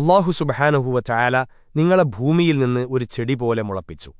അള്ളാഹു സുബഹാനഹുവ ചായാല നിങ്ങളെ ഭൂമിയിൽ നിന്ന് ഒരു ചെടി പോലെ മുളപ്പിച്ചു.